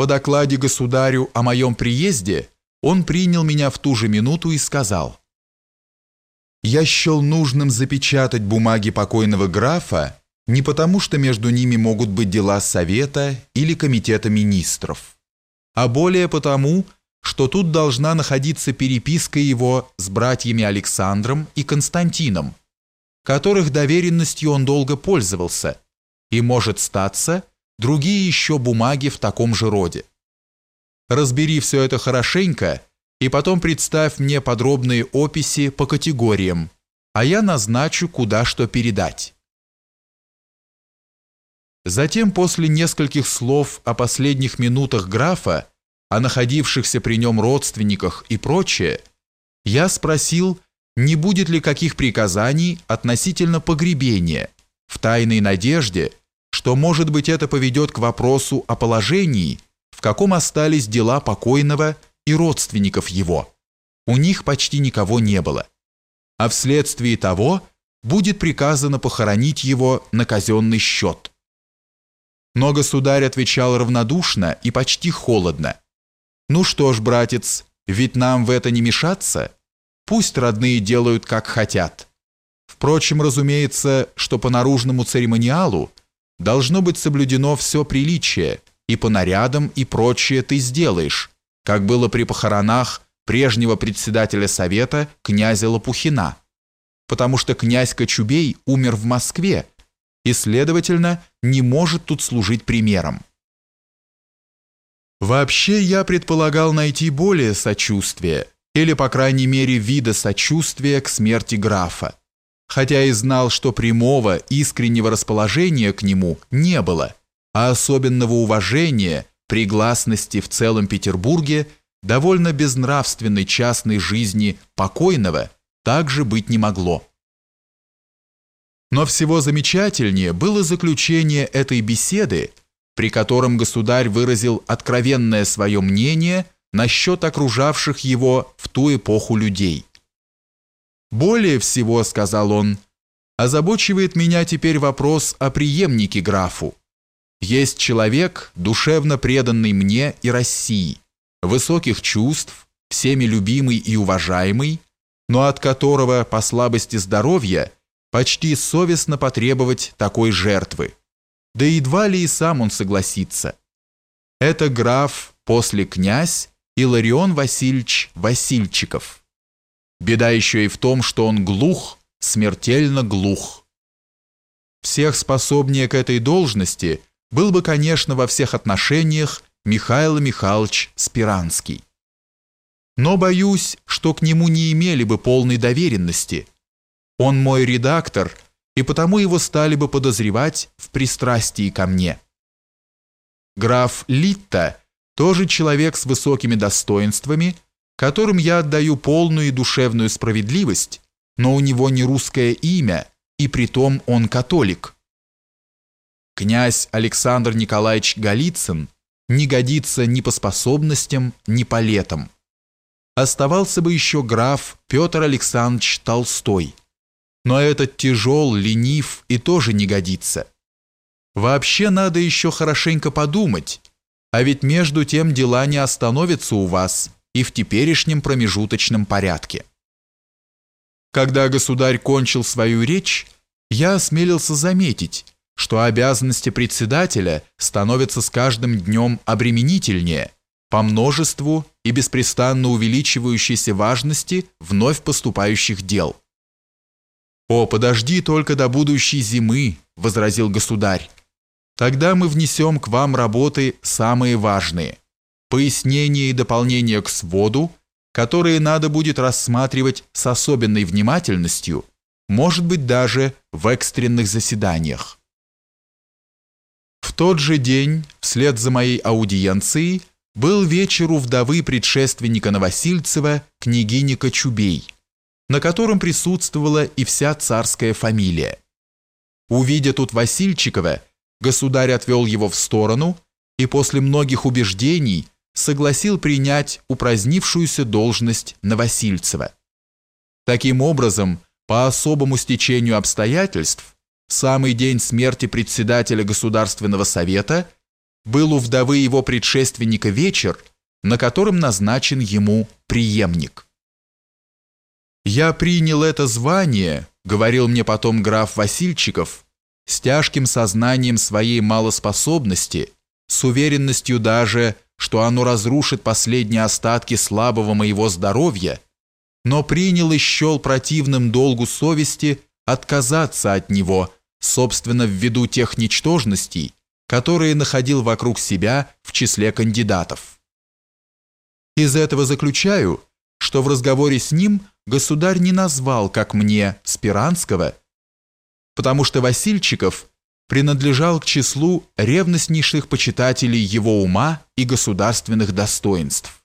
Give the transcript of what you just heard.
По докладе государю о моем приезде он принял меня в ту же минуту и сказал, «Я счел нужным запечатать бумаги покойного графа не потому, что между ними могут быть дела Совета или Комитета министров, а более потому, что тут должна находиться переписка его с братьями Александром и Константином, которых доверенностью он долго пользовался, и может статься другие еще бумаги в таком же роде. Разбери все это хорошенько и потом представь мне подробные описи по категориям, а я назначу, куда что передать. Затем, после нескольких слов о последних минутах графа, о находившихся при нем родственниках и прочее, я спросил, не будет ли каких приказаний относительно погребения, в тайной надежде, что, может быть, это поведет к вопросу о положении, в каком остались дела покойного и родственников его. У них почти никого не было. А вследствие того будет приказано похоронить его на казенный счет. Но государь отвечал равнодушно и почти холодно. «Ну что ж, братец, ведь нам в это не мешаться? Пусть родные делают, как хотят. Впрочем, разумеется, что по наружному церемониалу должно быть соблюдено все приличие, и по нарядам и прочее ты сделаешь, как было при похоронах прежнего председателя совета князя Лопухина, потому что князь Кочубей умер в Москве и, следовательно, не может тут служить примером. Вообще я предполагал найти более сочувствия, или, по крайней мере, вида сочувствия к смерти графа, хотя и знал, что прямого, искреннего расположения к нему не было – а особенного уважения при гласности в целом Петербурге довольно безнравственной частной жизни покойного также быть не могло. Но всего замечательнее было заключение этой беседы, при котором государь выразил откровенное свое мнение насчет окружавших его в ту эпоху людей. «Более всего, — сказал он, — озабочивает меня теперь вопрос о преемнике графу, есть человек, душевно преданный мне и России, высоких чувств, всеми любимый и уважаемый, но от которого по слабости здоровья почти совестно потребовать такой жертвы. Да едва ли и сам он согласится. Это граф, после князь Иларион Васильевич Васильчиков. Беда еще и в том, что он глух, смертельно глух. Всех способнее к этой должности – был бы, конечно, во всех отношениях Михаил Михайлович Спиранский. Но боюсь, что к нему не имели бы полной доверенности. Он мой редактор, и потому его стали бы подозревать в пристрастии ко мне. Граф Литта тоже человек с высокими достоинствами, которым я отдаю полную и душевную справедливость, но у него не русское имя, и притом он католик князь Александр Николаевич Голицын не годится ни по способностям, ни по летам. Оставался бы еще граф Петр Александрович Толстой. Но этот тяжел, ленив и тоже не годится. Вообще надо еще хорошенько подумать, а ведь между тем дела не остановятся у вас и в теперешнем промежуточном порядке. Когда государь кончил свою речь, я осмелился заметить, что обязанности председателя становятся с каждым днем обременительнее по множеству и беспрестанно увеличивающейся важности вновь поступающих дел. «О, подожди только до будущей зимы», – возразил государь. «Тогда мы внесем к вам работы самые важные, пояснения и дополнения к своду, которые надо будет рассматривать с особенной внимательностью, может быть даже в экстренных заседаниях тот же день, вслед за моей аудиенцией, был вечер у вдовы предшественника Новосильцева, княгини Кочубей, на котором присутствовала и вся царская фамилия. Увидя тут Васильчикова, государь отвел его в сторону и после многих убеждений согласил принять упразднившуюся должность Новосильцева. Таким образом, по особому стечению обстоятельств, самый день смерти председателя Государственного совета был у вдовы его предшественника вечер, на котором назначен ему преемник. «Я принял это звание», — говорил мне потом граф Васильчиков, с тяжким сознанием своей малоспособности, с уверенностью даже, что оно разрушит последние остатки слабого моего здоровья, но принял и счел противным долгу совести отказаться от него, собственно, ввиду тех ничтожностей, которые находил вокруг себя в числе кандидатов. Из этого заключаю, что в разговоре с ним государь не назвал, как мне, Спиранского, потому что Васильчиков принадлежал к числу ревностнейших почитателей его ума и государственных достоинств.